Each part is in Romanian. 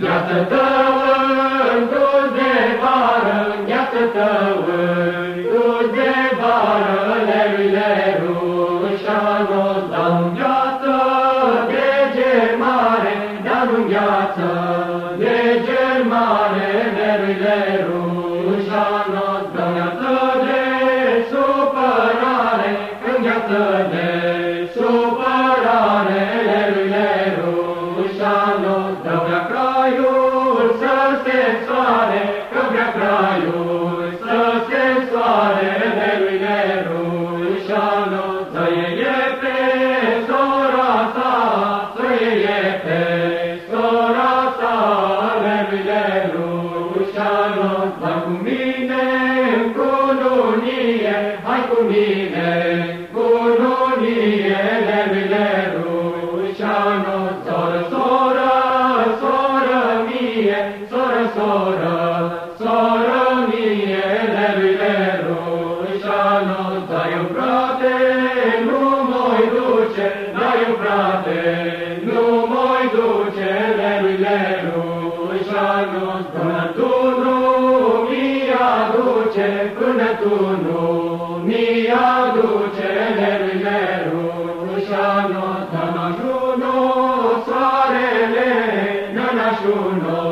Gheață tău, dus de vară, gheață tău, dus de vară, leru, leru, și-a dau gheață de germare, dau gheață se soare, că vrea craiul să se soare, leru, leru, și-a să iei pe sora sa, să iei pe sora sa, leru, leru, și-a hai cu mine în cununie, hai cu mine duce, dar eu, frate, nu mă duce, leru, leru, și-a până tu nu mi aduce, până tu nu mi aduce, leru, leru, și-a Nanașuno, soarele, nanașuno,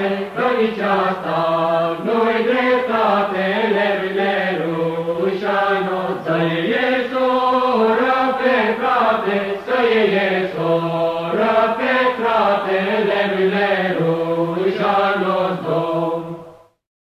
dreptate, călici asta, nu-i dreptate, lervile rușanos, să-i ies pe frate, să-i ies.